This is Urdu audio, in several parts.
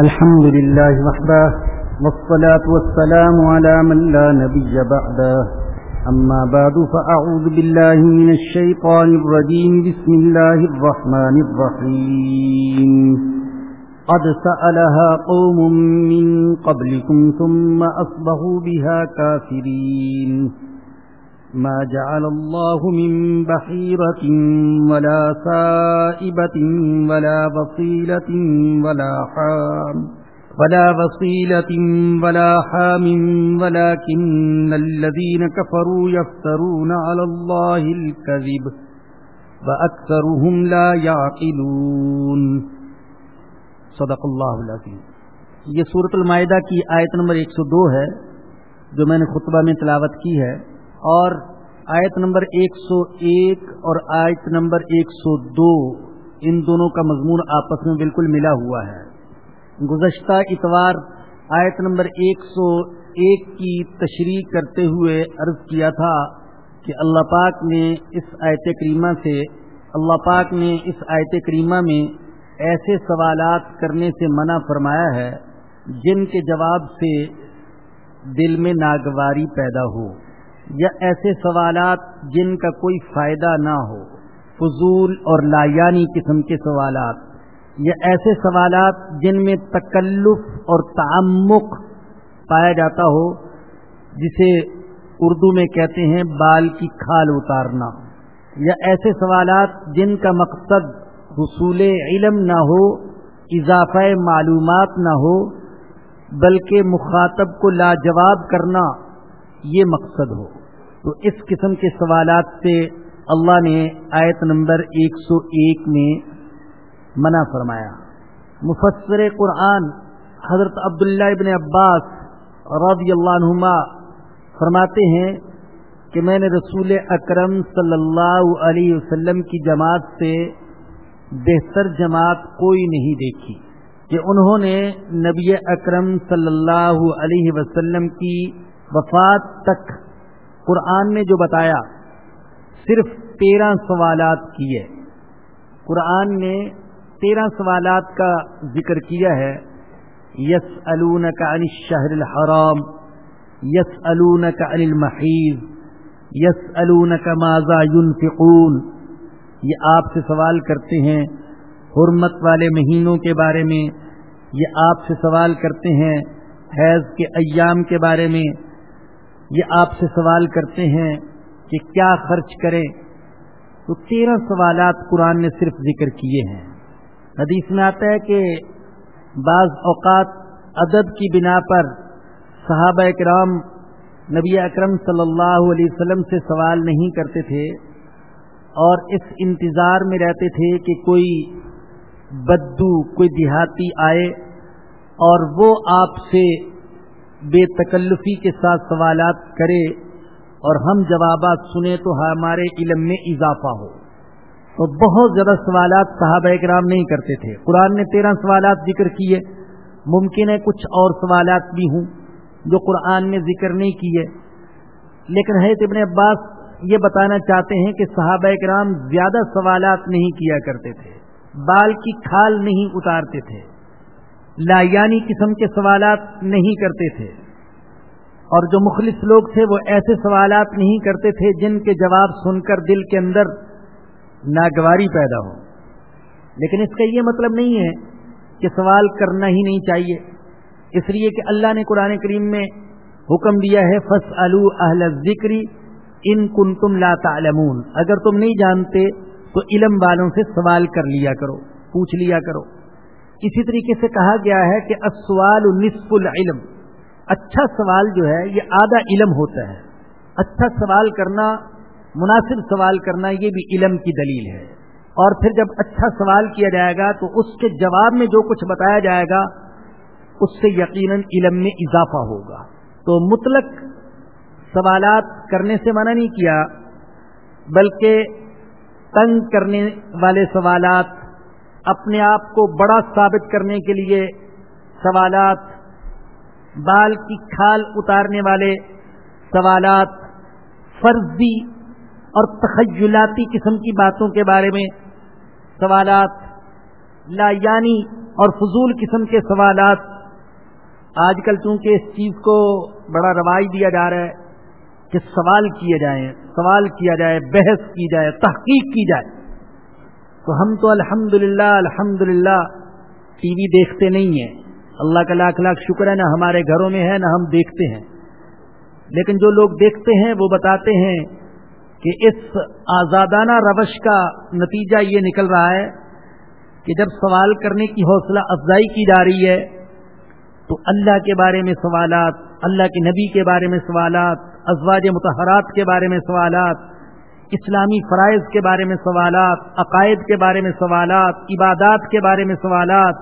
الحمد لله وحده، والصلاة والسلام على من لا نبي بعده. أما بعد، فأعوذ بالله من الشيطان الرجيم. بسم الله الرحمن الرحيم. قد سألها قوم من قبلكم، ثم أصبحوا بها كافرين. ما جعل الله من بحيرة ولا سائبة ولا بصيلة ولا حام ولا بصيلة ولا حام، ولكن الذين كفروا يفترون على الله الكذب وأكثرهم لا يعقلون. صدق اللہ العظیم یہ صورت المائدہ کی آیت نمبر 102 ہے، جو میں نے خطبہ میں تلاوت کی ہے۔ اور آیت نمبر ایک سو ایک اور آیت نمبر ایک سو دو، ان دونوں کا مضمون آپس میں بالکل ملا ہوا ہے۔ گزشتہ اتوار آیت نمبر ایک سو ایک کی تشریح کرتے ہوئے عرض کیا تھا کہ اللہ پاک نے اس آیت کریمہ سے، اللہ پاک نے اس آیت کریمہ میں ایسے سوالات کرنے سے منع فرمایا ہے جن کے جواب سے دل میں ناگواری پیدا ہو۔ یا ایسے سوالات جن کا کوئی فائدہ نہ ہو، فضول اور لایانی قسم کے سوالات، یا ایسے سوالات جن میں تکلف اور تعمق پایا جاتا ہو، جسے اردو میں کہتے ہیں بال کی کھال اتارنا، یا ایسے سوالات جن کا مقصد حصول علم نہ ہو، اضافہ معلومات نہ ہو، بلکہ مخاطب کو لاجواب کرنا، یہ مقصد ہو۔ تو اس قسم کے سوالات سے اللہ نے آیت نمبر ایک سو ایک میں منع فرمایا۔ مفسر قرآن حضرت عبداللہ ابن عباس رضی اللہ عنہما فرماتے ہیں کہ میں نے رسول اکرم صلی اللہ علیہ وسلم کی جماعت سے بہتر جماعت کوئی نہیں دیکھی کہ انہوں نے نبی اکرم صلی اللہ علیہ وسلم کی وفات تک قرآن نے جو بتایا، صرف تیرہ سوالات کیے۔ قرآن نے تیرہ سوالات کا ذکر کیا ہے۔ یس الون کا عن شہر الحرام یس الون کا عن المحیض یس الون کا ماضا یونفقون یہ آپ سے سوال کرتے ہیں حرمت والے مہینوں کے بارے میں، یہ آپ سے سوال کرتے ہیں حیض کے ایام کے بارے میں۔ یہ آپ سے سوال کرتے ہیں کہ کیا خرچ کریں تو تیرہ سوالات قرآن نے صرف ذکر کیے ہیں۔ حدیث میں آتا ہے کہ بعض اوقات عدد کی بنا پر صحابہ اکرام نبی اکرم صلی اللہ علیہ وسلم سے سوال نہیں کرتے تھے اور اس انتظار میں رہتے تھے کہ کوئی بدو کوئی دیہاتی آئے اور وہ آپ سے بے تکلفی کے ساتھ سوالات کرے اور ہم جوابات سنیں تو ہمارے علم میں اضافہ ہو۔ تو بہت زیادہ سوالات صحابہ اکرام نہیں کرتے تھے۔ قرآن نے تیرہ سوالات ذکر کیے۔ ممکن ہے کچھ اور سوالات بھی ہوں جو قرآن نے ذکر نہیں کیے۔ لیکن حیرت ابن عباس یہ بتانا چاہتے ہیں کہ صحابہ اکرام زیادہ سوالات نہیں کیا کرتے تھے۔ بال کی کھال نہیں اتارتے تھے۔ لایانی قسم کے سوالات نہیں کرتے تھے۔ اور جو مخلص لوگ تھے وہ ایسے سوالات نہیں کرتے تھے جن کے جواب سن کر دل کے اندر ناگواری پیدا ہو۔ لیکن اس کا یہ مطلب نہیں ہے کہ سوال کرنا ہی نہیں چاہیے۔ اس لیے کہ اللہ نے قرآن کریم میں حکم دیا ہے فص اہل ذکری ان کن تم لا تعلمون۔ اگر تم نہیں جانتے تو علم والوں سے سوال کر لیا کرو، پوچھ لیا کرو۔ اسی طریقے سے کہا گیا ہے کہ السوال نصف العلم۔ اچھا سوال جو ہے، یہ آدھا علم ہوتا ہے۔ اچھا سوال کرنا، مناسب سوال کرنا، یہ بھی علم کی دلیل ہے۔ اور پھر جب اچھا سوال کیا جائے گا، تو اس کے جواب میں جو کچھ بتایا جائے گا، اس سے یقیناً علم میں اضافہ ہوگا۔ تو مطلق سوالات کرنے سے منع نہیں کیا، بلکہ تنگ کرنے والے سوالات اپنے آپ کو بڑا ثابت کرنے کے لیے سوالات، بال کی کھال اتارنے والے سوالات، فرضی اور تخیلاتی قسم کی باتوں کے بارے میں سوالات، لا یعنی اور فضول قسم کے سوالات۔ آج کل چونکہ اس چیز کو بڑا رواج دیا جا رہا ہے کہ سوال کیے جائیں، سوال کیا جائے، بحث کی جائے، تحقیق کی جائے۔ تو ہم تو الحمد للہ الحمد للہ ٹی وی دیکھتے نہیں ہیں۔ اللہ کا لاکھ لاکھ شکر ہے، نہ ہمارے گھروں میں ہے، نہ ہم دیکھتے ہیں۔ لیکن جو لوگ دیکھتے ہیں، وہ بتاتے ہیں کہ اس آزادانہ روش کا نتیجہ یہ نکل رہا ہے کہ جب سوال کرنے کی حوصلہ افزائی کی جا رہی ہے، تو اللہ کے بارے میں سوالات، اللہ کے نبی کے بارے میں سوالات، ازواج متحرات کے بارے میں سوالات اسلامی فرائض کے بارے میں سوالات، عقائد کے بارے میں سوالات، عبادات کے بارے میں سوالات،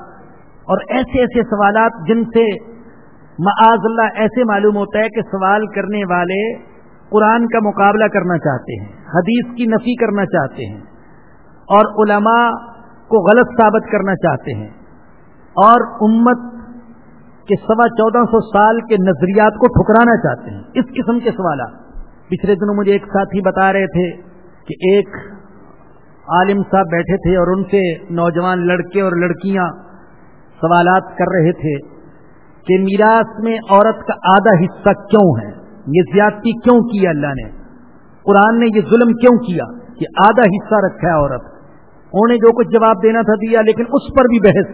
اور ایسے ایسے سوالات جن سے معاذ اللہ ایسے معلوم ہوتا ہے کہ سوال کرنے والے قرآن کا مقابلہ کرنا چاہتے ہیں، حدیث کی نفی کرنا چاہتے ہیں، اور علماء کو غلط ثابت کرنا چاہتے ہیں، اور امت کے سوا چودہ سو سال کے نظریات کو ٹھکرانا چاہتے ہیں، اس قسم کے سوالات۔ پچھلے دنوں مجھے ایک ساتھی بتا رہے تھے کہ ایک عالم صاحب بیٹھے تھے اور ان سے نوجوان لڑکے اور لڑکیاں سوالات کر رہے تھے کہ میراث میں عورت کا آدھا حصہ کیوں ہے؟ یہ زیادتی کیوں کی اللہ نے؟ قرآن نے یہ ظلم کیوں کیا کہ آدھا حصہ رکھا ہے عورت؟ انہوں نے جو کچھ جواب دینا تھا دیا لیکن اس پر بھی بحث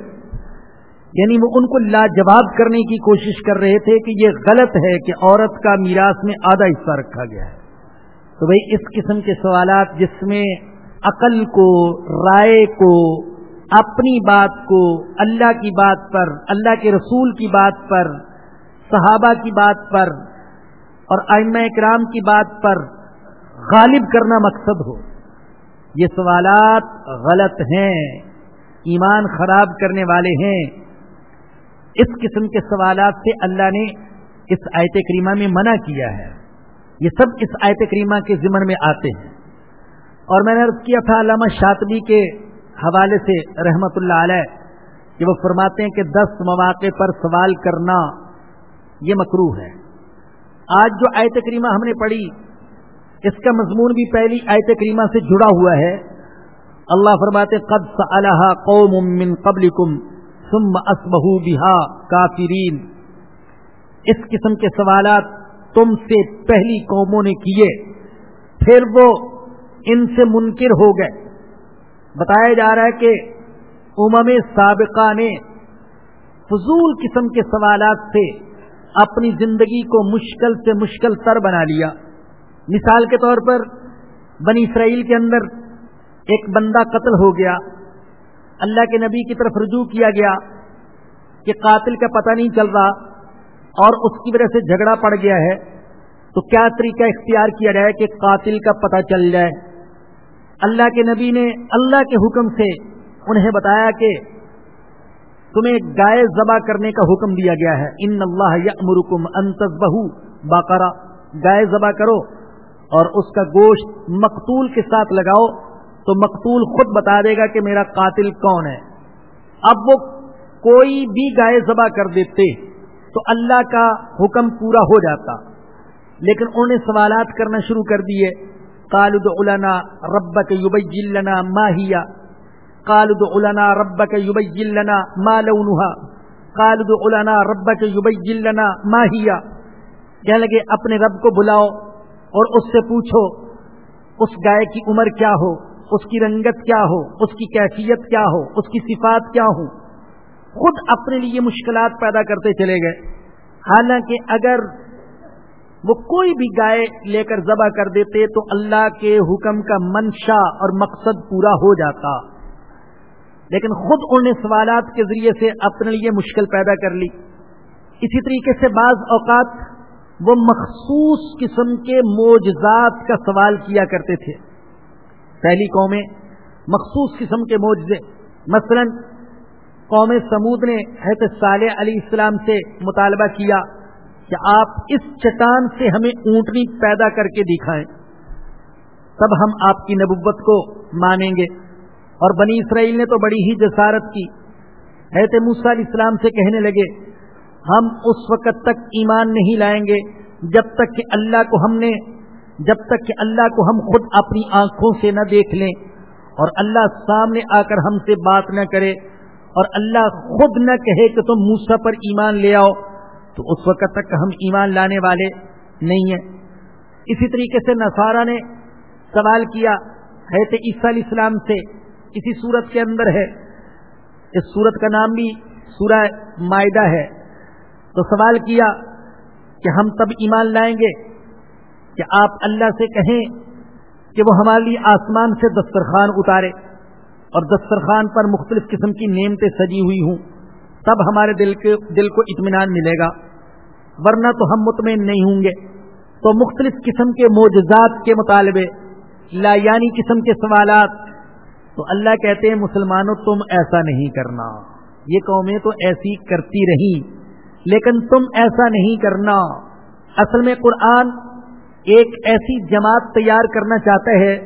یعنی وہ ان کو لاجواب کرنے کی کوشش کر رہے تھے کہ یہ غلط ہے کہ عورت کا میراث میں آدھا حصہ رکھا گیا ہے۔ تو بھائی، اس قسم کے سوالات جس میں عقل کو، رائے کو، اپنی بات کو، اللہ کی بات پر، اللہ کے رسول کی بات پر، صحابہ کی بات پر اور آئمہ اکرام کی بات پر غالب کرنا مقصد ہو۔ یہ سوالات غلط ہیں، ایمان خراب کرنے والے ہیں۔ اس قسم کے سوالات سے اللہ نے اس آیت کریمہ میں منع کیا ہے۔ یہ سب اس آیت کریمہ کے ذمن میں آتے ہیں۔ اور میں نے عرض کیا تھا علامہ شاطبی کے حوالے سے رحمت اللہ علیہ کہ وہ فرماتے ہیں کہ دس مواقع پر سوال کرنا یہ مکرو ہے۔ آج جو آیت کریمہ ہم نے پڑھی، اس کا مضمون بھی پہلی آیت کریمہ سے جڑا ہوا ہے۔ اللہ فرماتے قد قوم من قبلکم ثم اسبہو بہا کافرین۔ اس قسم کے سوالات تم سے پہلی قوموں نے کیے، پھر وہ ان سے منکر ہو گئے۔ بتایا جا رہا ہے کہ امم سابقہ نے فضول قسم کے سوالات سے اپنی زندگی کو مشکل سے مشکل تر بنا لیا۔ مثال کے طور پر بنی اسرائیل کے اندر ایک بندہ قتل ہو گیا۔ اللہ کے نبی کی طرف رجوع کیا گیا کہ قاتل کا پتہ نہیں چل رہا اور اس کی وجہ سے جھگڑا پڑ گیا ہے، تو کیا طریقہ اختیار کیا جائے کہ قاتل کا پتہ چل جائے؟ اللہ کے نبی نے اللہ کے حکم سے انہیں بتایا کہ تمہیں گائے ذبح کرنے کا حکم دیا گیا ہے۔ ان اللہ یامرکم ان تذبحوا باقرہ۔ گائے ذبح کرو اور اس کا گوشت مقتول کے ساتھ لگاؤ تو مقتول خود بتا دے گا کہ میرا قاتل کون ہے۔ اب وہ کوئی بھی گائے ذبح کر دیتے تو اللہ کا حکم پورا ہو جاتا۔ لیکن انہوں نے سوالات کرنا شروع کر دیے۔ کالد علنا رب کے یوب جلنا ماہیا کالد علنا رب کے یوب جلنا مالونہ کالد علنا رب کے یوب جلنا ماہیا کہنے لگے، اپنے رب کو بلاؤ اور اس سے پوچھو، اس گائے کی عمر کیا ہو؟ اس کی رنگت کیا ہو؟ اس کی کیفیت کیا ہو؟ اس کی صفات کیا ہو خود اپنے لیے مشکلات پیدا کرتے چلے گئے۔ حالانکہ اگر وہ کوئی بھی گائے لے کر ذبح کر دیتے تو اللہ کے حکم کا منشا اور مقصد پورا ہو جاتا۔ لیکن خود انہوں نے سوالات کے ذریعے سے اپنے لیے مشکل پیدا کر لی۔ اسی طریقے سے بعض اوقات وہ مخصوص قسم کے موجزات کا سوال کیا کرتے تھے۔ پہلی قومیں مخصوص قسم کے موجزے مثلا قوم سمود نے حضرت صالح علیہ السلام سے مطالبہ کیا کہ آپ اس چٹان سے ہمیں اونٹنی پیدا کر کے دکھائیں۔ تب ہم آپ کی نبوت کو مانیں گے۔ اور بنی اسرائیل نے تو بڑی ہی جسارت کی۔ حضرت موسیٰ علیہ السلام سے کہنے لگے، ہم اس وقت تک ایمان نہیں لائیں گے جب تک کہ اللہ کو ہم نے جب تک کہ اللہ کو ہم خود اپنی آنکھوں سے نہ دیکھ لیں اور اللہ سامنے آ کر ہم سے بات نہ کرے اور اللہ خود نہ کہے کہ تم موسا پر ایمان لے آؤ، تو اس وقت تک ہم ایمان لانے والے نہیں ہیں۔ اسی طریقے سے نصارہ نے سوال کیا حیرت عیسیٰ علیہ السلام سے اسی صورت کے اندر ہے۔ اس صورت کا نام بھی سورہ معدہ ہے۔ تو سوال کیا کہ ہم تب ایمان لائیں گے؟ کہ آپ اللہ سے کہیں کہ وہ ہمارے لیے آسمان سے دسترخوان اتارے اور دسترخوان پر مختلف قسم کی نعمتیں سجی ہوئی ہوں، تب ہمارے دل کے دل کو اطمینان ملے گا۔ ورنہ تو ہم مطمئن نہیں ہوں گے۔ تو مختلف قسم کے معجزات کے مطالبے، لا یعنی قسم کے سوالات۔ تو اللہ کہتے ہیں، مسلمانوں، تم ایسا نہیں کرنا۔ یہ قومیں تو ایسی کرتی رہی لیکن تم ایسا نہیں کرنا۔ اصل میں قرآن ایک ایسی جماعت تیار کرنا چاہتا ہے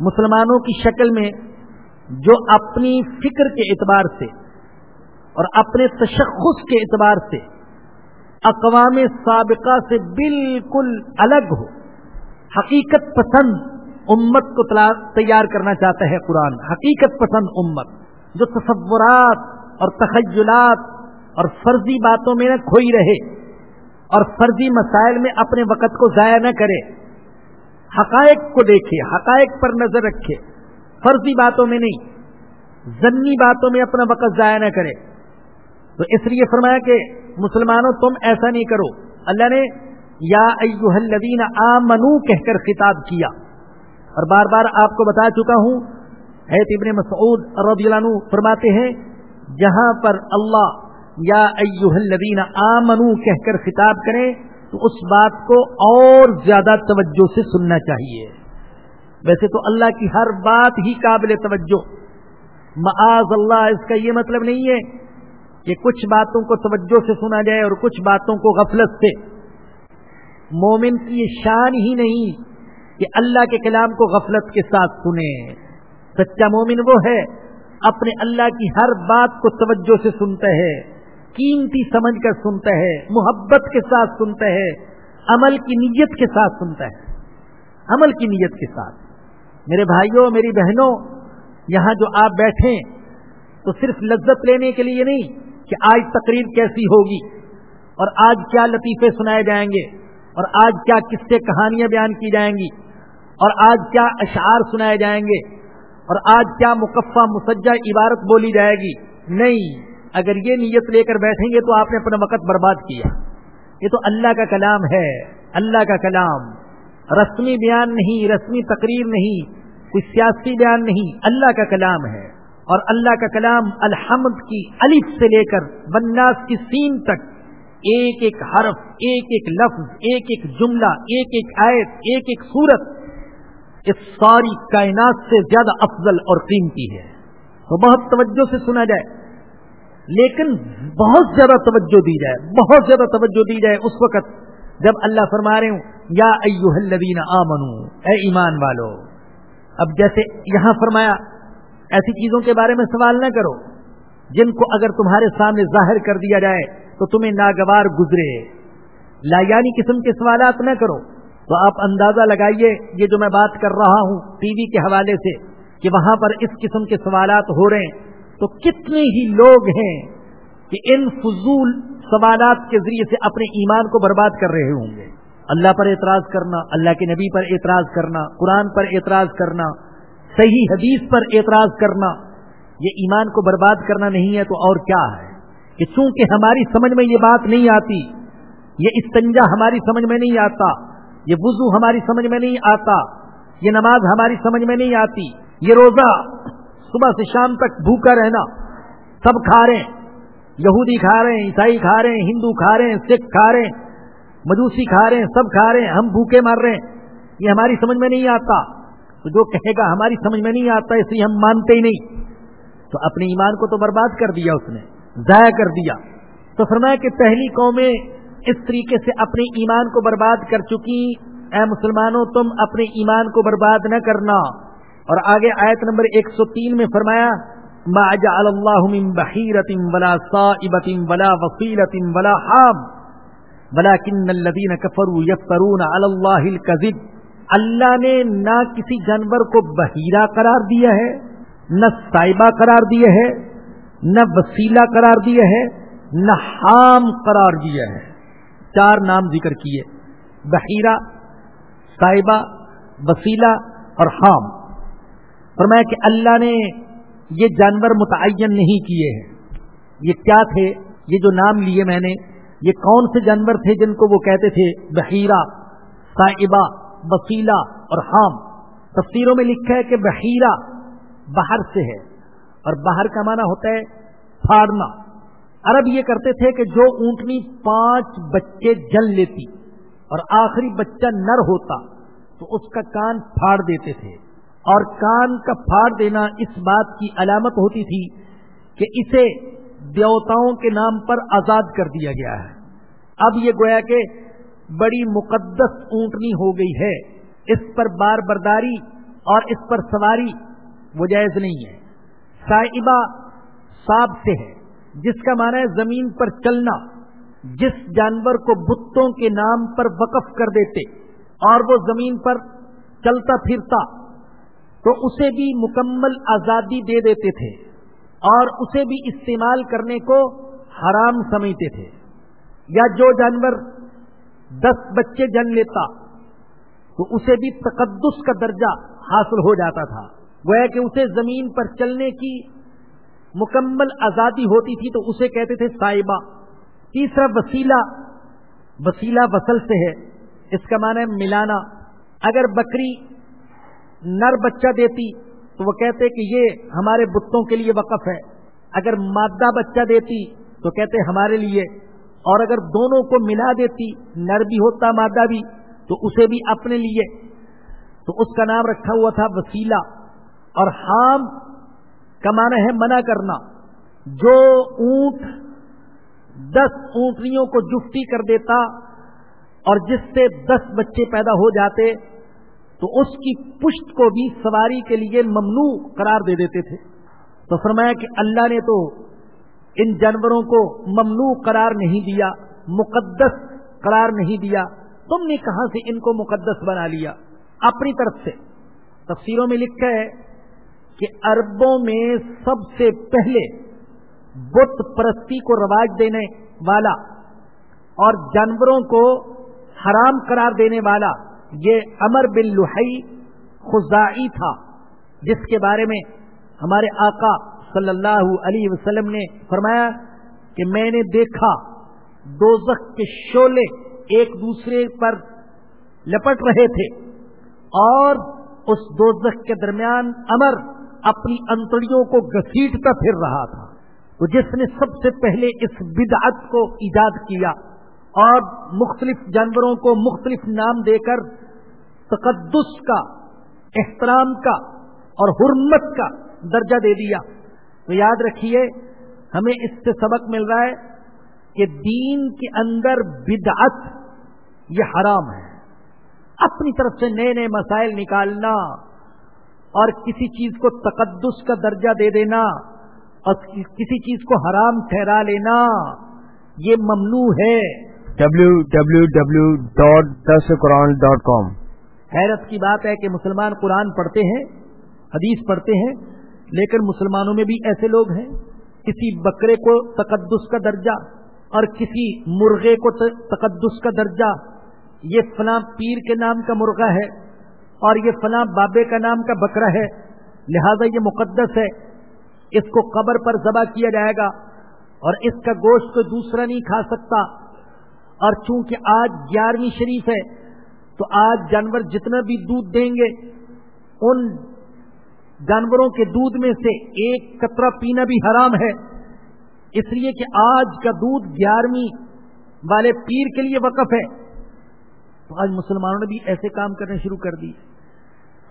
مسلمانوں کی شکل میں جو اپنی فکر کے اعتبار سے اور اپنے تشخص کے اعتبار سے اقوام سابقہ سے بالکل الگ ہو، حقیقت پسند امت کو تیار کرنا چاہتا ہے قرآن، حقیقت پسند امت، جو تصورات اور تخیلات اور فرضی باتوں میں نہ کھوئی رہے۔ اور فرضی مسائل میں اپنے وقت کو ضائع نہ کرے۔ حقائق کو دیکھے، حقائق پر نظر رکھے۔ فرضی باتوں میں نہیں ضنی باتوں میں اپنا وقت ضائع نہ کرے۔ تو اس لیے فرمایا کہ مسلمانوں، تم ایسا نہیں کرو۔ اللہ نے یا ایوہ الذین آمنو کہہ کر خطاب کیا۔ اور بار بار آپ کو بتا چکا ہوں حیت ابن مسعود رضی اللہ عنہ فرماتے ہیں، جہاں پر اللہ یا ایوہ الذین آمنو کہہ کر خطاب کریں تو اس بات کو اور زیادہ توجہ سے سننا چاہیے۔ ویسے تو اللہ کی ہر بات ہی قابل توجہ۔ معاذ اللہ، اس کا یہ مطلب نہیں ہے کہ کچھ باتوں کو توجہ سے سنا جائے اور کچھ باتوں کو غفلت سے۔ مومن کی یہ شان ہی نہیں کہ اللہ کے کلام کو غفلت کے ساتھ سنے سچا مومن وہ ہے، اپنے اللہ کی ہر بات کو توجہ سے سنتا ہے۔ قیمتی سمجھ کر سنتا ہے، محبت کے ساتھ سنتا ہے، عمل کی نیت کے ساتھ سنتا ہے۔ عمل کی نیت کے ساتھ۔ میرے بھائیوں، میری بہنوں، یہاں جو آپ بیٹھے تو صرف لذت لینے کے لیے نہیں کہ آج تقریر کیسی ہوگی اور آج کیا لطیفے سنائے جائیں گے اور آج کیا کس سے کہانیاں بیان کی جائیں گی اور آج کیا اشعار سنائے جائیں گے اور آج کیا مقفع مسجہ عبارت بولی جائے گی۔ نہیں۔ اگر یہ نیت لے کر بیٹھیں گے تو آپ نے اپنا وقت برباد کیا۔ یہ تو اللہ کا کلام ہے۔ اللہ کا کلام۔ رسمی بیان نہیں، رسمی تقریر نہیں، کوئی سیاسی بیان نہیں۔ اللہ کا کلام ہے۔ اور اللہ کا کلام الحمد کی الف سے لے کر بناس کی سین تک ایک ایک حرف، ایک ایک لفظ، ایک ایک جملہ، ایک ایک آیت، ایک ایک صورت اس ساری کائنات سے زیادہ افضل اور قیمتی ہے۔ تو بہت توجہ سے سنا جائے۔ لیکن بہت زیادہ توجہ دی جائے، بہت زیادہ توجہ دی جائے اس وقت جب اللہ فرما رہے ہوں، یا ایوہ الذین آمنو، اے ایمان والو۔ اب جیسے یہاں فرمایا، ایسی چیزوں کے بارے میں سوال نہ کرو۔ جن کو اگر تمہارے سامنے ظاہر کر دیا جائے، تو تمہیں ناگوار گزرے۔ لا یعنی قسم کے سوالات نہ کرو۔ تو آپ اندازہ لگائیے، یہ جو میں بات کر رہا ہوں، ٹی وی کے حوالے سے، کہ وہاں پر اس قسم کے سوالات ہو رہے ہیں۔ تو کتنے ہی لوگ ہیں کہ ان فضول سوالات کے ذریعے سے اپنے ایمان کو برباد کر رہے ہوں گے۔ اللہ پر اعتراض کرنا، اللہ کے نبی پر اعتراض کرنا، قرآن پر اعتراض کرنا، صحیح حدیث پر اعتراض کرنا، یہ ایمان کو برباد کرنا نہیں ہے تو اور کیا ہے؟ کہ چونکہ ہماری سمجھ میں یہ بات نہیں آتی، یہ استنجا ہماری سمجھ میں نہیں آتا، یہ وضو ہماری سمجھ میں نہیں آتا، یہ نماز ہماری سمجھ میں نہیں آتی، یہ روزہ صبح سے شام تک بھوکا رہنا۔ سب کھا رہے ہیں۔ یہودی کھا رہے ہیں، عیسائی کھا رہے ہیں، ہندو کھا رہے ہیں، سکھ کھا رہے ہیں، مجوسی کھا رہے ہیں، سب کھا رہے ہیں، ہم بھوکے مار رہے ہیں۔ یہ ہماری سمجھ میں نہیں آتا۔ تو جو کہے گا ہماری سمجھ میں نہیں آتا اس لیے ہم مانتے ہی نہیں۔ تو اپنے ایمان کو تو برباد کر دیا اس نے، ضائع کر دیا۔ تو فرمایا کہ پہلی قومیں اس طریقے سے اپنے ایمان کو برباد کر چکی۔ اے مسلمانوں، تم اپنے ایمان کو برباد نہ کرنا۔ اور آگے آیت نمبر ایک سو تین میں فرمایا، ما جعل اللہ من بحیرت ولا صائبت ولا وصیلت ولا حام ولكن الذين كفروا يفترون على الله الكذب اللہ نے نہ کسی جانور کو بحیرہ قرار دیا ہے، نہ صائبہ قرار دیا ہے، نہ وسیلہ قرار دیا ہے، نہ حام قرار دیا ہے۔ چار نام ذکر کیے، بحیرہ، صائبہ، وسیلہ اور حام۔ فرمایا کہ اللہ نے یہ جانور متعین نہیں کیے ہیں۔ یہ کیا تھے؟ یہ جو نام لیے میں نے، یہ کون سے جانور تھے جن کو وہ کہتے تھے؟ بحیرہ صاحبہ وسیلہ اور حام۔ تفسیروں میں لکھا ہے کہ بحیرہ باہر سے ہے۔ اور باہر کا معنی ہوتا ہے پھاڑنا۔ عرب یہ کرتے تھے کہ جو اونٹنی پانچ بچے جل لیتی اور آخری بچہ نر ہوتا تو اس کا کان پھاڑ دیتے تھے۔ اور کان کا پھاڑ دینا اس بات کی علامت ہوتی تھی کہ اسے دیوتاؤں کے نام پر آزاد کر دیا گیا ہے۔ اب یہ گویا کہ بڑی مقدس اونٹنی ہو گئی ہے۔ اس پر بار برداری اور اس پر سواری وہ جائز نہیں ہے۔ صاحبہ صاب سے ہے، جس کا معنی ہے زمین پر چلنا۔ جس جانور کو بتوں کے نام پر وقف کر دیتے اور وہ زمین پر چلتا پھرتا۔ تو اسے بھی مکمل آزادی دے دیتے تھے اور اسے بھی استعمال کرنے کو حرام سمجھتے تھے۔ یا جو جانور دس بچے جن لیتا تو اسے بھی تقدس کا درجہ حاصل ہو جاتا تھا۔ وہ کہ اسے زمین پر چلنے کی مکمل آزادی ہوتی تھی تو اسے کہتے تھے صاحبہ۔ تیسرا وسیلہ وسیلہ وصل سے ہے۔ اس کا معنی ہے ملانا۔ اگر بکری نر بچہ دیتی، تو وہ کہتے کہ یہ ہمارے بتوں کے لیے وقف ہے۔ اگر مادہ بچہ دیتی، تو کہتے ہمارے لیے۔ اور اگر دونوں کو ملا دیتی، نر بھی ہوتا، مادہ بھی، تو اسے بھی اپنے لیے۔ تو اس کا نام رکھا ہوا تھا وسیلہ۔ اور حام کمانا ہے منع کرنا۔ جو اونٹ، دس اونٹنیوں کو جفتی کر دیتا، اور جس سے دس بچے پیدا ہو جاتے تو اس کی پشت کو بھی سواری کے لیے ممنوع قرار دے دیتے تھے۔ تو فرمایا کہ اللہ نے تو ان جانوروں کو ممنوع قرار نہیں دیا، مقدس قرار نہیں دیا۔ تم نے کہاں سے ان کو مقدس بنا لیا؟ اپنی طرف سے۔ تفسیروں میں لکھا ہے کہ اربوں میں سب سے پہلے بت پرستی کو رواج دینے والا اور جانوروں کو حرام قرار دینے والا یہ امر بن لوہئی خزائی تھا، جس کے بارے میں ہمارے آقا صلی اللہ علیہ وسلم نے فرمایا کہ میں نے دیکھا دوزخ کے شولے ایک دوسرے پر لپٹ رہے تھے اور اس دوزخ کے درمیان امر اپنی انتڑیوں کو گسیٹتا پھر رہا تھا۔ تو جس نے سب سے پہلے اس بدعت کو ایجاد کیا اور مختلف جانوروں کو مختلف نام دے کر تقدس کا، احترام کا اور حرمت کا درجہ دے دیا۔ تو یاد رکھیے، ہمیں اس سے سبق مل رہا ہے کہ دین کے اندر بدعت، یہ حرام ہے۔ اپنی طرف سے نئے نئے مسائل نکالنا اور کسی چیز کو تقدس کا درجہ دے دینا اور کسی چیز کو حرام ٹھہرا لینا، یہ ممنوع ہے۔ W W W dot this Quran dot com حیرت کی بات ہے کہ مسلمان قرآن پڑھتے ہیں، حدیث پڑھتے ہیں، لیکن مسلمانوں میں بھی ایسے لوگ ہیں، کسی بکرے کو تقدس کا درجہ اور کسی مرغے کو تقدس کا درجہ، یہ فلاں پیر کے نام کا مرغہ ہے اور یہ فلاں بابے کا نام کا بکرا ہے، لہذا یہ مقدس ہے۔ اس کو قبر پر ذبح کیا جائے گا اور اس کا گوشت کو دوسرا نہیں کھا سکتا۔ اور چونکہ آج گیارہویں شریف ہے تو آج جانور جتنا بھی دودھ دیں گے، ان جانوروں کے دودھ میں سے ایک قطرہ پینا بھی حرام ہے۔ اس لیے کہ آج کا دودھ گیارہویں والے پیر کے لیے وقف ہے۔ تو آج مسلمانوں نے بھی ایسے کام کرنے شروع کر دی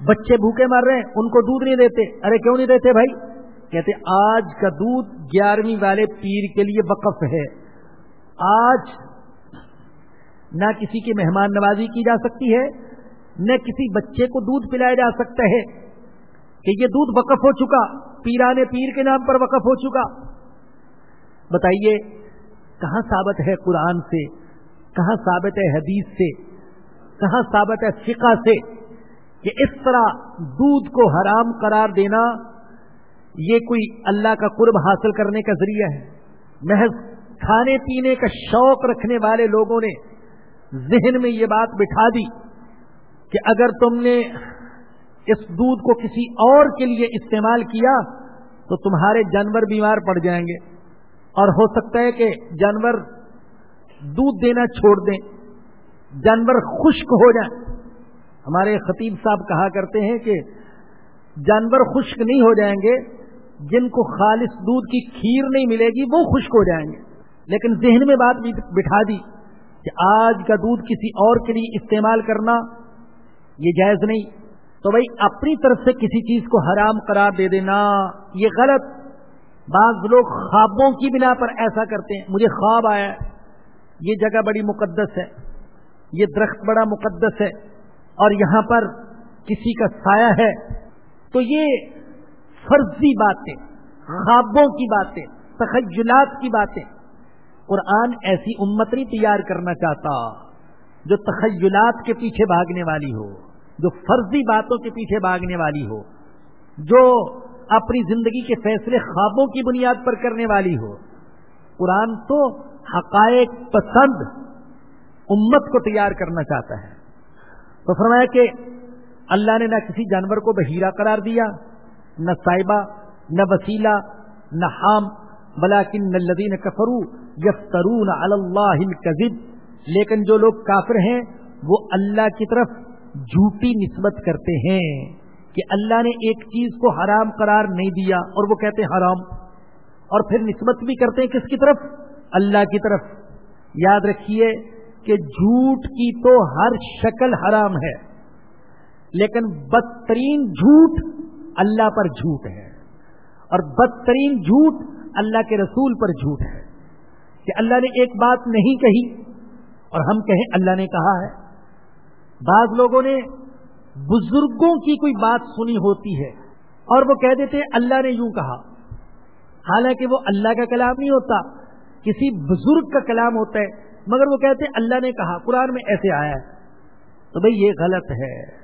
بچے بھوکے مار رہے ہیں، ان کو دودھ نہیں دیتے۔ ارے کیوں نہیں دیتے بھائی؟ کہتے آج کا دودھ گیارہویں والے پیر کے لیے وقف ہے۔ آج نہ کسی کی مہمان نوازی کی جا سکتی ہے، نہ کسی بچے کو دودھ پلایا جا سکتا ہے کہ یہ دودھ وقف ہو چکا پیرانے پیر کے نام پر وقف ہو چکا۔ بتائیے، کہاں ثابت ہے قرآن سے؟ کہاں ثابت ہے حدیث سے؟ کہاں ثابت ہے فقہ سے کہ اس طرح دودھ کو حرام قرار دینا یہ کوئی اللہ کا قرب حاصل کرنے کا ذریعہ ہے؟ محض کھانے پینے کا شوق رکھنے والے لوگوں نے ذہن میں یہ بات بٹھا دی کہ اگر تم نے اس دودھ کو کسی اور کے لیے استعمال کیا تو تمہارے جانور بیمار پڑ جائیں گے۔ اور ہو سکتا ہے کہ جانور دودھ دینا چھوڑ دیں، جانور خشک ہو جائیں۔ ہمارے خطیب صاحب کہا کرتے ہیں کہ جانور خشک نہیں ہو جائیں گے، جن کو خالص دودھ کی کھیر نہیں ملے گی، وہ خشک ہو جائیں گے۔ لیکن ذہن میں بات بٹھا دی کہ آج کا دودھ کسی اور کے لیے استعمال کرنا یہ جائز نہیں۔ تو بھائی، اپنی طرف سے کسی چیز کو حرام قرار دے دینا، یہ غلط۔ بعض لوگ خوابوں کی بنا پر ایسا کرتے ہیں۔ مجھے خواب آیا یہ جگہ بڑی مقدس ہے۔ یہ درخت بڑا مقدس ہے۔ اور یہاں پر کسی کا سایہ ہے۔ تو یہ فرضی باتیں، خوابوں کی باتیں، تخیلات کی باتیں۔ قرآن ایسی امت نہیں تیار کرنا چاہتا جو تخیلات کے پیچھے بھاگنے والی ہو، جو فرضی باتوں کے پیچھے بھاگنے والی ہو، جو اپنی زندگی کے فیصلے خوابوں کی بنیاد پر کرنے والی ہو۔ قرآن تو حقائق پسند امت کو تیار کرنا چاہتا ہے۔ تو فرمایا کہ اللہ نے نہ کسی جانور کو بحیرہ قرار دیا، نہ صاحبہ، نہ وسیلہ، نہ حام بلاکن کفرو یفترون اللہ کذب لیکن جو لوگ کافر ہیں، وہ اللہ کی طرف جھوٹی نسبت کرتے ہیں کہ اللہ نے ایک چیز کو حرام قرار نہیں دیا اور وہ کہتے حرام۔ اور پھر نسبت بھی کرتے ہیں کس کی طرف؟ اللہ کی طرف۔ یاد رکھیے کہ جھوٹ کی تو ہر شکل حرام ہے، لیکن بدترین جھوٹ اللہ پر جھوٹ ہے۔ اور بدترین جھوٹ اللہ کے رسول پر جھوٹ ہے کہ اللہ نے ایک بات نہیں کہی اور ہم کہیں اللہ نے کہا ہے۔ بعض لوگوں نے بزرگوں کی کوئی بات سنی ہوتی ہے اور وہ کہہ دیتے اللہ نے یوں کہا۔ حالانکہ وہ اللہ کا کلام نہیں ہوتا، کسی بزرگ کا کلام ہوتا ہے، مگر وہ کہتے اللہ نے کہا۔ قرآن میں ایسے آیا ہے۔ تو بھائی یہ غلط ہے۔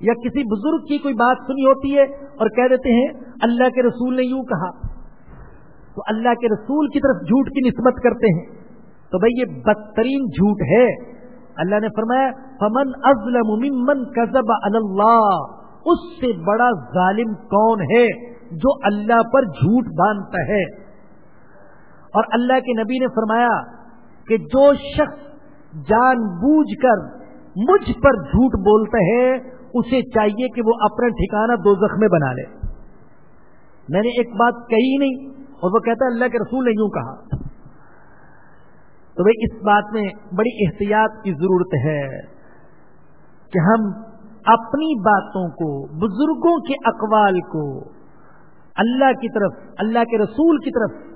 یا کسی بزرگ کی کوئی بات سنی ہوتی ہے اور کہہ دیتے ہیں اللہ کے رسول نے یوں کہا۔ تو اللہ کے رسول کی طرف جھوٹ کی نسبت کرتے ہیں۔ تو بھائی یہ بدترین جھوٹ ہے۔ اللہ نے فرمایا، فمن ازلم ممن کذب اللہ اس سے بڑا ظالم کون ہے جو اللہ پر جھوٹ باندھتا ہے؟ اور اللہ کے نبی نے فرمایا کہ جو شخص جان بوجھ کر مجھ پر جھوٹ بولتا ہے، اسے چاہیے کہ وہ اپنا ٹھکانہ دو زخمے بنا لے۔ میں نے ایک بات کہی نہیں اور وہ کہتا ہے اللہ کے رسول نے یوں کہا۔ تو بھائی اس بات میں بڑی احتیاط کی ضرورت ہے کہ ہم اپنی باتوں کو، بزرگوں کے اقوال کو اللہ کی طرف، اللہ کے رسول کی طرف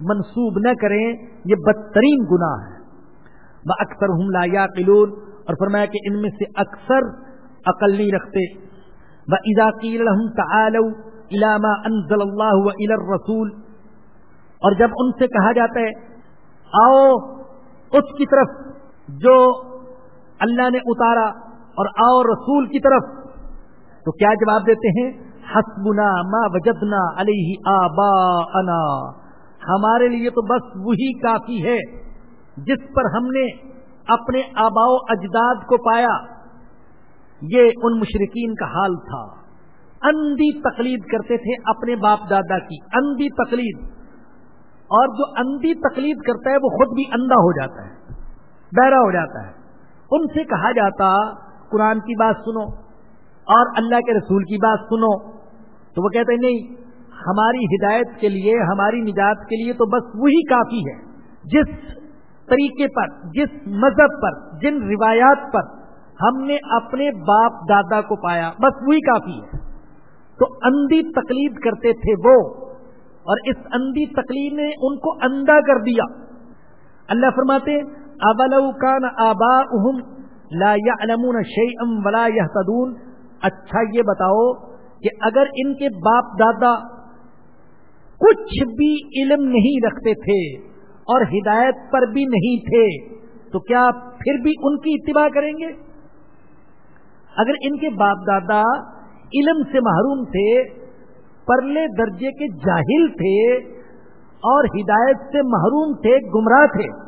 منسوب نہ کریں، یہ بدترین گناہ ہے۔ وہ اکثر ہم لا قلون اور فرمایا کہ ان میں سے اکثر عقل نہیں رکھتے۔ وہ اضاقیل علامہ انزل اللہ و رسول اور جب ان سے کہا جاتا ہے، آؤ اس کی طرف جو اللہ نے اتارا اور آؤ رسول کی طرف، تو کیا جواب دیتے ہیں؟ حسبنا ما وجدنا علیہ آبا انا ہمارے لیے تو بس وہی کافی ہے جس پر ہم نے اپنے آبا و اجداد کو پایا۔ یہ ان مشرقین کا حال تھا۔ اندھی تقلید کرتے تھے اپنے باپ دادا کی۔ اندھی تقلید۔ اور جو اندھی تقلید کرتا ہے وہ خود بھی اندھا ہو جاتا ہے، بہرا ہو جاتا ہے۔ ان سے کہا جاتا، قرآن کی بات سنو اور اللہ کے رسول کی بات سنو۔ تو وہ کہتے ہیں، نہیں، ہماری ہدایت کے لیے، ہماری نجات کے لیے تو بس وہی کافی ہے۔ جس طریقے پر، جس مذہب پر، جن روایات پر ہم نے اپنے باپ دادا کو پایا، بس وہی کافی ہے۔ تو اندھی تقلید کرتے تھے وہ اور اس اندھی تقلید نے ان کو اندھا کر دیا۔ اللہ فرماتے اولو کان آبا لا يعلمون شيئا ولا يهتدون اچھا یہ بتاؤ کہ اگر ان کے باپ دادا کچھ بھی علم نہیں رکھتے تھے اور ہدایت پر بھی نہیں تھے، تو کیا پھر بھی ان کی اتباع کریں گے؟ اگر ان کے باپ دادا علم سے محروم تھے پرلے درجے کے جاہل تھے اور ہدایت سے محروم تھے، گمراہ تھے۔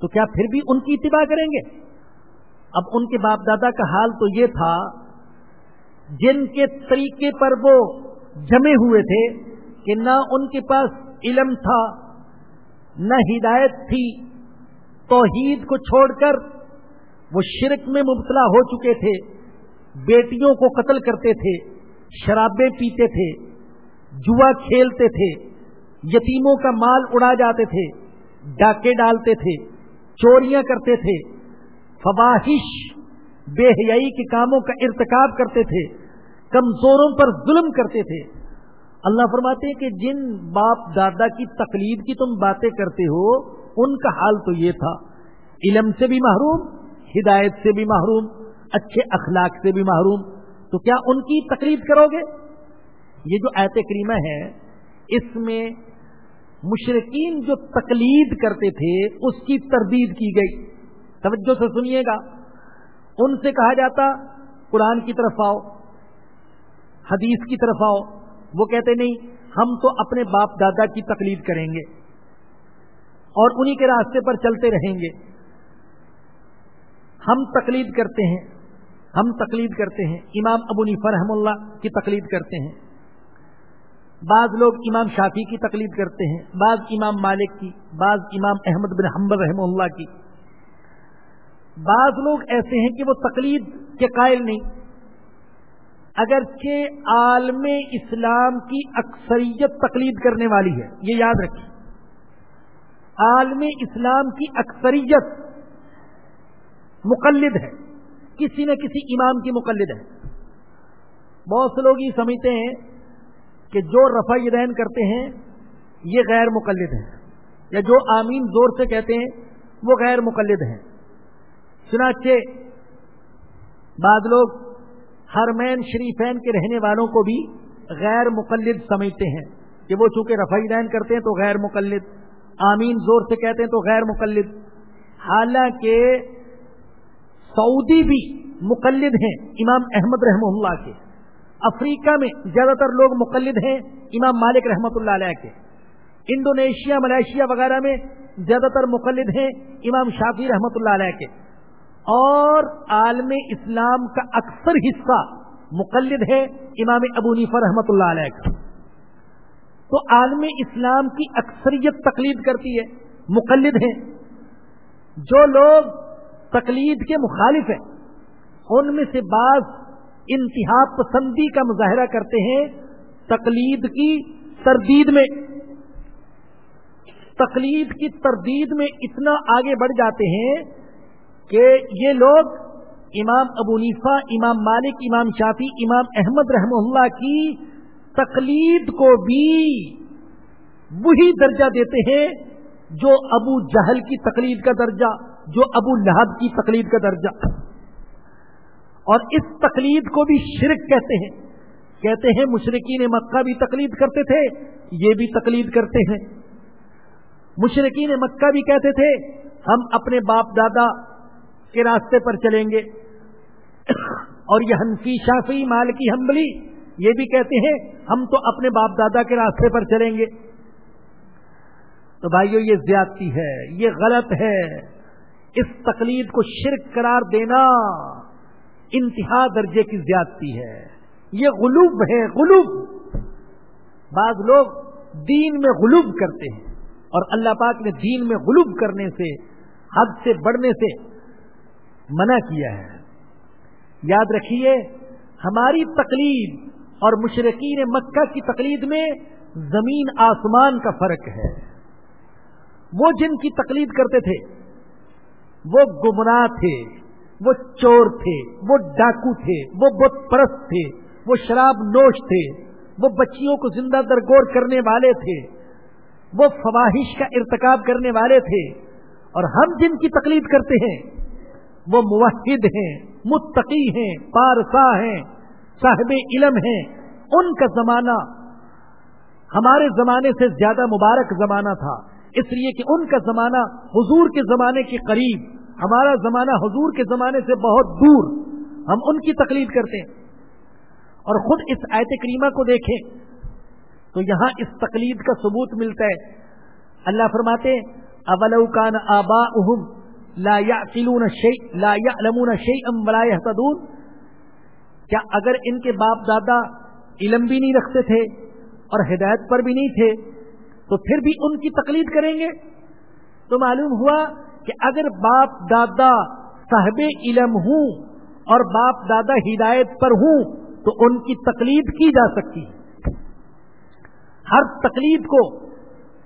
تو کیا پھر بھی ان کی اتباع کریں گے؟ اب ان کے باپ دادا کا حال تو یہ تھا، جن کے طریقے پر وہ جمے ہوئے تھے کہ نہ ان کے پاس علم تھا، نہ ہدایت تھی، توحید کو چھوڑ کر وہ شرک میں مبتلا ہو چکے تھے، بیٹیوں کو قتل کرتے تھے، شرابیں پیتے تھے۔ جوا کھیلتے تھے، یتیموں کا مال اڑا جاتے تھے، ڈاکے ڈالتے تھے، چوریاں کرتے تھے، فواہش، بے حیائی کے کاموں کا ارتکاب کرتے تھے، کمزوروں پر ظلم کرتے تھے۔ اللہ فرماتے ہیں کہ جن باپ دادا کی تقلید کی تم باتیں کرتے ہو، ان کا حال تو یہ تھا، علم سے بھی محروم، ہدایت سے بھی محروم، اچھے اخلاق سے بھی محروم۔ تو کیا ان کی تقلید کرو گے؟ یہ جو ایت کریمہ ہے اس میں مشرقین جو تقلید کرتے تھے، اس کی تردید کی گئی۔ توجہ سے سنیے گا۔ ان سے کہا جاتا، قرآن کی طرف آؤ، حدیث کی طرف آؤ۔ وہ کہتے، نہیں، ہم تو اپنے باپ دادا کی تقلید کریں گے۔ اور انہی کے راستے پر چلتے رہیں گے۔ ہم تقلید کرتے ہیں۔ ہم تقلید کرتے ہیں۔ امام ابو نیفا رحم اللہ کی تقلید کرتے ہیں۔ بعض لوگ امام شافی کی تقلید کرتے ہیں، بعض امام مالک کی، بعض امام احمد بن حمبر رحم اللہ کی۔ بعض لوگ ایسے ہیں کہ وہ تقلید کے قائل نہیں۔ اگرچہ عالم اسلام کی اکثریت تقلید کرنے والی ہے، یہ یاد رکھیں۔ عالم اسلام کی اکثریت مقلد ہے، کسی نہ کسی امام کی مقلد ہے۔ بہت سے لوگ یہ سمجھتے ہیں کہ جو رفع دین کرتے ہیں، یہ غیر مقلد ہیں۔ یا جو آمین زور سے کہتے ہیں، وہ غیر مقلد ہیں۔ چنانچہ بعض لوگ حرمین شریفین کے رہنے والوں کو بھی غیر مقلد سمجھتے ہیں کہ وہ چونکہ رفائی دین کرتے ہیں تو غیر مقلد، آمین زور سے کہتے ہیں تو غیر مقلد۔ حالانکہ سعودی بھی مقلد ہیں، امام احمد رحم اللہ کے۔ افریقہ میں زیادہ تر لوگ مقلد ہیں، امام مالک رحمۃ اللہ علیہ کے۔ انڈونیشیا ملیشیا وغیرہ میں زیادہ تر مقلد ہیں، امام شافی رحمۃ اللہ علیہ کے۔ اور عالم اسلام کا اکثر حصہ مقلد ہے امام ابو نیفا رحمۃ اللہ علیہ کا۔ تو عالم اسلام کی اکثریت تقلید کرتی ہے، مقلد ہیں۔ جو لوگ تقلید کے مخالف ہیں، ان میں سے بعض انتہا پسندی کا مظاہرہ کرتے ہیں تقلید کی تردید میں۔ تقلید کی تردید میں اتنا آگے بڑھ جاتے ہیں کہ یہ لوگ امام ابو نیفا، امام مالک، امام شافی امام احمد رحم اللہ کی تقلید کو بھی وہی درجہ دیتے ہیں جو ابو جہل کی تقلید کا درجہ، جو ابو لہب کی تقلید کا درجہ۔ اور اس تقلید کو بھی شرک کہتے ہیں۔ کہتے ہیں مشرقین مکہ بھی تقلید کرتے تھے، یہ بھی تقلید کرتے ہیں۔ مشرقین مکہ بھی کہتے تھے، ہم اپنے باپ دادا کے راستے پر چلیں گے۔ اور یہ ہنفی شافی مال کی ہمبلی یہ بھی کہتے ہیں، ہم تو اپنے باپ دادا کے راستے پر چلیں گے۔ تو بھائیو، یہ زیادتی ہے، یہ غلط ہے۔ اس تقلید کو شرک قرار دینا انتہا درجے کی زیادتی ہے۔ یہ غلوب ہے، غلوب۔ بعض لوگ دین میں غلوب کرتے ہیں اور اللہ پاک نے دین میں غلوب کرنے سے، حد سے بڑھنے سے منع کیا ہے۔ یاد رکھیے، ہماری تقلید اور مشرقین مکہ کی تقلید میں زمین آسمان کا فرق ہے۔ وہ جن کی تقلید کرتے تھے، وہ گمراہ تھے۔ وہ چور تھے، وہ ڈاکو تھے، وہ بت پرست تھے، وہ شراب نوش تھے، وہ بچیوں کو زندہ درگور کرنے والے تھے، وہ فواہش کا ارتکاب کرنے والے تھے۔ اور ہم جن کی تقلید کرتے ہیں، وہ موحد ہیں، متقی ہیں، پارسا ہیں، صاحب علم ہیں۔ ان کا زمانہ ہمارے زمانے سے زیادہ مبارک زمانہ تھا، اس لیے کہ ان کا زمانہ حضور کے زمانے کے قریب ہمارا زمانہ حضور کے زمانے سے بہت دور ہم ان کی تقلید کرتے ہیں اور خود اس آیت کریمہ کو دیکھیں تو یہاں اس تقلید کا ثبوت ملتا ہے۔ اللہ فرماتے اولوکان آبا لا يعقلون شيء لا يعلمون شيئا ولا يهتدون کیا اگر ان کے باپ دادا علم بھی نہیں رکھتے تھے اور ہدایت پر بھی نہیں تھے، تو پھر بھی ان کی تقلید کریں گے؟ تو معلوم ہوا کہ اگر باپ دادا صاحب علم ہوں اور باپ دادا ہدایت پر ہوں تو ان کی تقلید کی جا سکتی ہر تقلید کو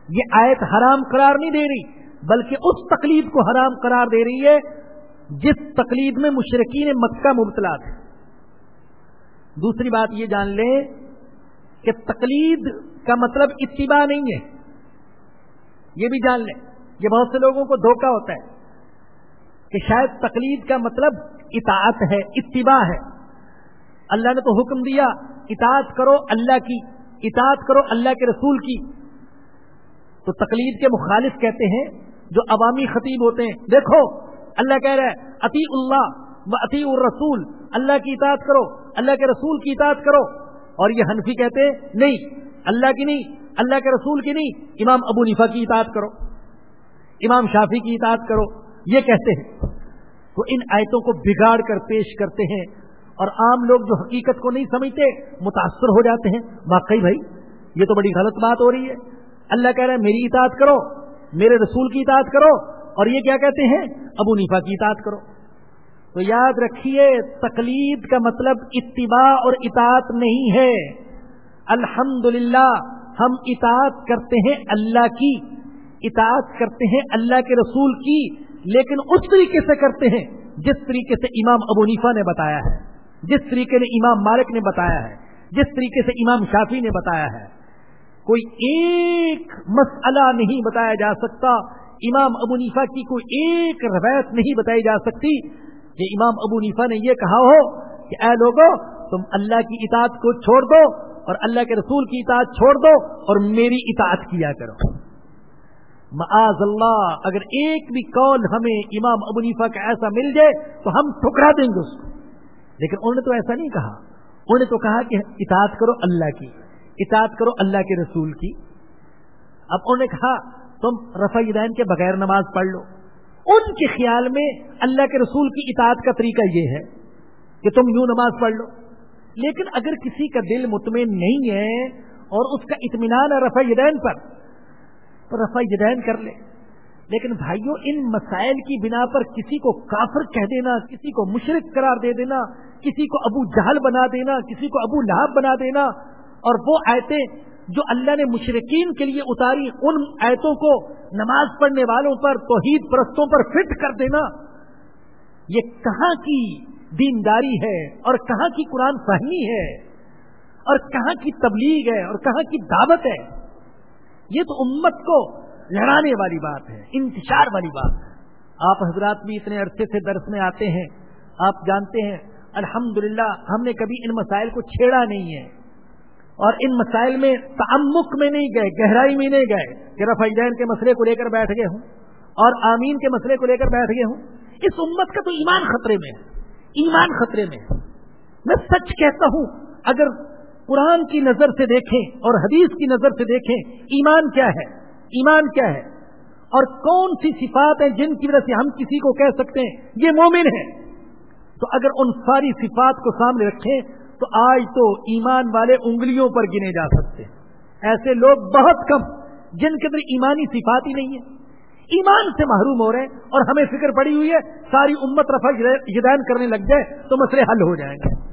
یہ آیت حرام قرار نہیں دے رہی، بلکہ اس تقلید کو حرام قرار دے رہی ہے جس تقلید میں مشرقین مکہ مبتلا تھے۔ دوسری بات یہ جان لیں کہ تقلید کا مطلب اتباع نہیں ہے، یہ بھی جان لیں۔ یہ بہت سے لوگوں کو دھوکا ہوتا ہے کہ شاید تقلید کا مطلب اطاعت ہے، اتباع ہے۔ اللہ نے تو حکم دیا، اطاعت کرو اللہ کی، اطاعت کرو اللہ کے رسول کی۔ تو تقلید کے مخالف کہتے ہیں، جو عوامی خطیب ہوتے ہیں، دیکھو، اللہ کہہ رہا ہے عطی اللہ و عطی الرسول، اللہ کی اطاعت کرو، اللہ کے رسول کی اطاعت کرو۔ اور یہ حنفی کہتے ہیں، نہیں، اللہ کی نہیں، اللہ کے رسول کی نہیں، امام ابو نیفا کی اطاعت کرو۔ امام شافی کی اطاعت کرو، یہ کہتے ہیں۔ تو ان آیتوں کو بگاڑ کر پیش کرتے ہیں اور عام لوگ جو حقیقت کو نہیں سمجھتے، متاثر ہو جاتے ہیں۔ واقعی بھائی، یہ تو بڑی غلط بات ہو رہی ہے۔ اللہ کہہ رہا ہے، میری اطاعت کرو، میرے رسول کی اطاعت کرو، اور یہ کیا کہتے ہیں؟ ابو نیفا کی اطاعت کرو۔ تو یاد رکھیے، تقلید کا مطلب اتباع اور اطاعت نہیں ہے۔ الحمد ہم اطاعت کرتے ہیں اللہ کی۔ اطاعت کرتے ہیں اللہ کے رسول کی، لیکن اس طریقے سے کرتے ہیں جس طریقے سے امام ابو نیفا نے بتایا ہے، جس طریقے سے امام مالک نے بتایا ہے، جس طریقے سے امام شافی نے بتایا ہے۔ کوئی ایک مسئلہ نہیں بتایا جا سکتا، امام ابو نیفا کی کوئی ایک روایت نہیں بتائی جا سکتی۔ کہ امام ابو نیفا نے یہ کہا ہو کہ اے لوگو، تم اللہ کی اطاعت کو چھوڑ دو اور اللہ کے رسول کی اطاعت چھوڑ دو اور میری اطاعت کیا کرو۔ معاذ اللہ، اگر ایک بھی قول ہمیں امام ابو نیفا کا ایسا مل جائے تو ہم ٹھکرا دیں گے اس کو۔ لیکن انہوں نے تو ایسا نہیں کہا۔ انہوں نے تو کہا کہ اطاعت کرو اللہ کی، اطاعت کرو اللہ کے رسول کی۔ اب انہوں نے کہا، تم رفا دین کے بغیر نماز پڑھ لو۔ ان کے خیال میں اللہ کے رسول کی اطاعت کا طریقہ یہ ہے کہ تم یوں نماز پڑھ لو۔ لیکن اگر کسی کا دل مطمئن نہیں ہے اور اس کا اطمینان ہے رفع یدین پر تو رفع یدین کر لے۔ لیکن بھائیوں ان مسائل کی بنا پر کسی کو کافر کہہ دینا، کسی کو مشرق قرار دے دینا، کسی کو ابو جہل بنا دینا، کسی کو ابو لہب بنا دینا، اور وہ آیتیں جو اللہ نے مشرقین کے لیے اتاری، ان ایتوں کو نماز پڑھنے والوں پر، توحید پرستوں پر فٹ کر دینا۔ یہ کہاں کی دینداری ہے؟ اور کہاں کی قرآن فہمی ہے؟ اور کہاں کی تبلیغ ہے؟ اور کہاں کی دعوت ہے؟ یہ تو امت کو لڑانے والی بات ہے، انتشار والی بات ہے۔ آپ حضرات بھی اتنے عرصے سے درس میں آتے ہیں، آپ جانتے ہیں، الحمدللہ ہم نے کبھی ان مسائل کو چھیڑا نہیں ہے۔ اور ان مسائل میں تعمق میں نہیں گئے، گہرائی میں نہیں گئے کہ رفیدین کے مسئلے کو لے کر بیٹھ گئے ہوں اور آمین کے مسئلے کو لے کر بیٹھ گئے ہوں۔ اس امت کا تو ایمان خطرے میں ہے، ایمان خطرے میں ہے۔ میں سچ کہتا ہوں، اگر قرآن کی نظر سے دیکھیں اور حدیث کی نظر سے دیکھیں، ایمان کیا ہے؟ ایمان کیا ہے؟ اور کون سی صفات ہیں جن کی وجہ سے ہم کسی کو کہہ سکتے ہیں، یہ مومن ہے تو اگر ان ساری صفات کو سامنے رکھیں، تو آج تو ایمان والے انگلیوں پر گنے جا سکتے ایسے لوگ بہت کم جن کے اندر ایمانی صفات ہی نہیں ہے ایمان سے محروم ہو رہے ہیں اور ہمیں فکر پڑی ہوئی ہے، ساری امت رفا یدین کرنے لگ جائے تو مسئلے حل ہو جائیں گے۔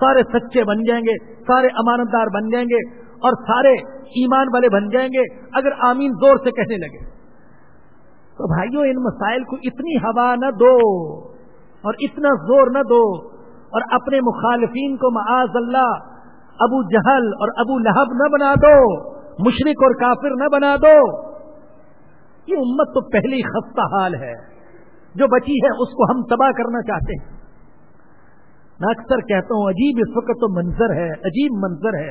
سارے سچے بن جائیں گے، سارے امانت دار بن جائیں گے اور سارے ایمان والے بن جائیں گے، اگر آمین زور سے کہنے لگے۔ تو بھائیوں ان مسائل کو اتنی ہوا نہ دو اور اتنا زور نہ دو اور اپنے مخالفین کو معاذ اللہ ابو جہل اور ابو لہب نہ بنا دو مشرق اور کافر نہ بنا دو۔ یہ امت تو پہلی خستہ حال ہے، جو بچی ہے اس کو ہم تباہ کرنا چاہتے ہیں۔ میں اکثر کہتا ہوں عجیب اس وقت تو منظر ہے، عجیب منظر ہے۔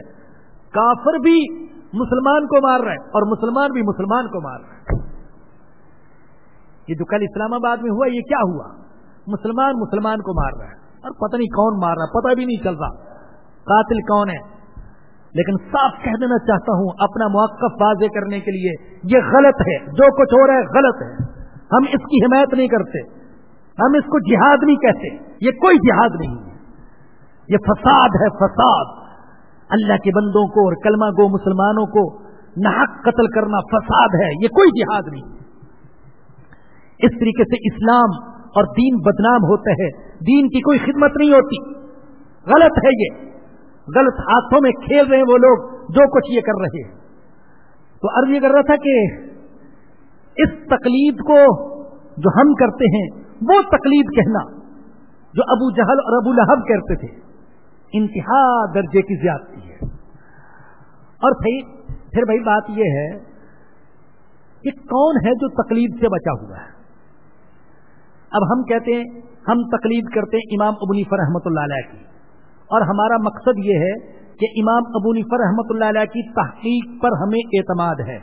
کافر بھی مسلمان کو مار رہا ہے اور مسلمان بھی مسلمان کو مار رہا ہے یہ جو کل اسلام آباد میں ہوا، یہ کیا ہوا؟ مسلمان مسلمان کو مار رہا ہے اور پتہ نہیں کون مار رہا ہے پتہ بھی نہیں چل رہا۔ قاتل کون ہے؟ لیکن صاف کہہ دینا چاہتا ہوں، اپنا موقف واضح کرنے کے لیے، یہ غلط ہے۔ جو کچھ ہو رہا ہے غلط ہے۔ ہم اس کی حمایت نہیں کرتے۔ ہم اس کو جہاد نہیں کہتے۔ یہ کوئی جہاد نہیں۔ ہے یہ فساد ہے فساد۔ اللہ کے بندوں کو اور کلمہ گو مسلمانوں کو ناحق قتل کرنا فساد ہے، یہ کوئی جہاد نہیں۔ اس طریقے سے اسلام اور دین بدنام ہوتا ہے دین کی کوئی خدمت نہیں ہوتی۔ غلط ہے یہ۔ غلط ہاتھوں میں کھیل رہے ہیں وہ لوگ، جو کچھ یہ کر رہے ہیں۔ تو عرض یہ کر رہا تھا کہ اس تقلید کو جو ہم کرتے ہیں، وہ تقلید کہنا جو ابو جہل اور ابو لہب کرتے تھے۔ انتہا درجے کی زیادتی ہے۔ اور پھر پھر بھائی بات یہ ہے کہ کون ہے جو تقلید سے بچا ہوا ہے؟ اب ہم کہتے ہیں، ہم تقلید کرتے ہیں امام ابنی فرحمۃ اللہ علیہ کی۔ اور ہمارا مقصد یہ ہے کہ امام ابونی فرحمۃ اللہ علیہ کی تحقیق پر ہمیں اعتماد ہے۔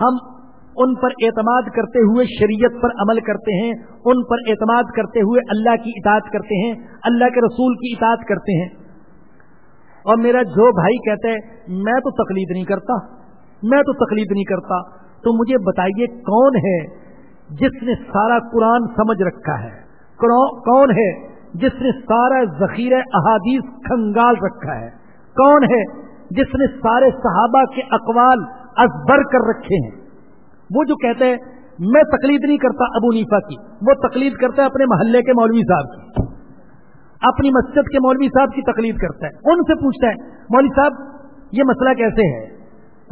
ہم ان پر اعتماد کرتے ہوئے شریعت پر عمل کرتے ہیں، ان پر اعتماد کرتے ہوئے اللہ کی اطاعت کرتے ہیں، اللہ کے رسول کی اطاعت کرتے ہیں۔ اور میرا جو بھائی کہتا ہے، میں تو تقلید نہیں کرتا، میں تو تقلید نہیں کرتا، تو مجھے بتائیے کون ہے جس نے سارا قرآن سمجھ رکھا ہے؟ کون ہے جس نے سارا ذخیرہ احادیث کھنگال رکھا ہے؟ کون ہے جس نے سارے صحابہ کے اقوال ازبر کر رکھے ہیں؟ وہ جو کہتے ہیں، میں تقلید نہیں کرتا ابو نیفا کی، وہ تقلید کرتا ہے اپنے محلے کے مولوی صاحب کی۔ اپنی مسجد کے مولوی صاحب کی تقلید کرتا ہے۔ ان سے پوچھتا ہے، مولوی صاحب، یہ مسئلہ کیسے ہے؟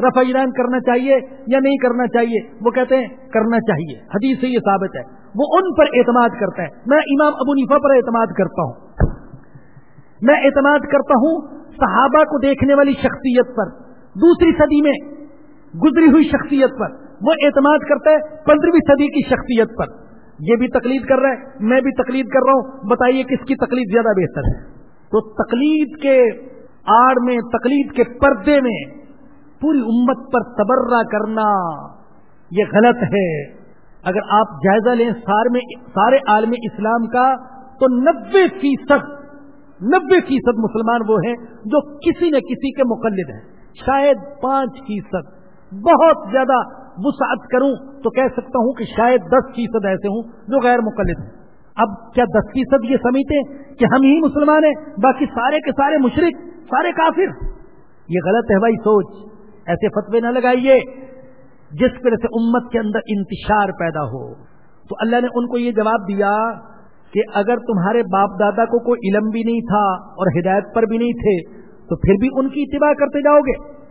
رفع ایران کرنا چاہیے یا نہیں کرنا چاہیے؟ وہ کہتے ہیں، کرنا چاہیے۔ حدیث سے یہ ثابت ہے۔ وہ ان پر اعتماد کرتا ہے۔ میں امام ابو نیفا پر اعتماد کرتا ہوں۔ میں اعتماد کرتا ہوں صحابہ کو دیکھنے والی شخصیت پر۔ دوسری صدی میں گزری ہوئی شخصیت پر۔ وہ اعتماد کرتا ہے پندرہویں صدی کی شخصیت پر۔ یہ بھی تقلید کر رہا ہے، میں بھی تقلید کر رہا ہوں، بتائیے کس کی تقلید زیادہ بہتر ہے؟ تو تقلید کے آڑ میں، تقلید کے پردے میں پوری امت پر تبرہ کرنا یہ غلط ہے۔ اگر آپ جائزہ لیں سارے میں، سارے عالم اسلام کا، تو نبے فیصد نبے فیصد مسلمان وہ ہیں جو کسی نہ کسی کے مقلد ہیں۔ شاید پانچ فیصد، بہت زیادہ وسعت کروں تو کہہ سکتا ہوں کہ شاید دس فیصد ایسے ہوں جو غیر مقلد ہیں۔ اب کیا دس فیصد یہ سمجھتے کہ ہم ہی مسلمان ہیں، باقی سارے کے سارے مشرق سارے کافر؟ یہ غلط ہے بھائی، سوچ۔ ایسے فتوے نہ لگائیے جس طرح سے امت کے اندر انتشار پیدا ہو۔ تو اللہ نے ان کو یہ جواب دیا کہ اگر تمہارے باپ دادا کو کوئی علم بھی نہیں تھا اور ہدایت پر بھی نہیں تھے، تو پھر بھی ان کی اتباع کرتے جاؤ گے۔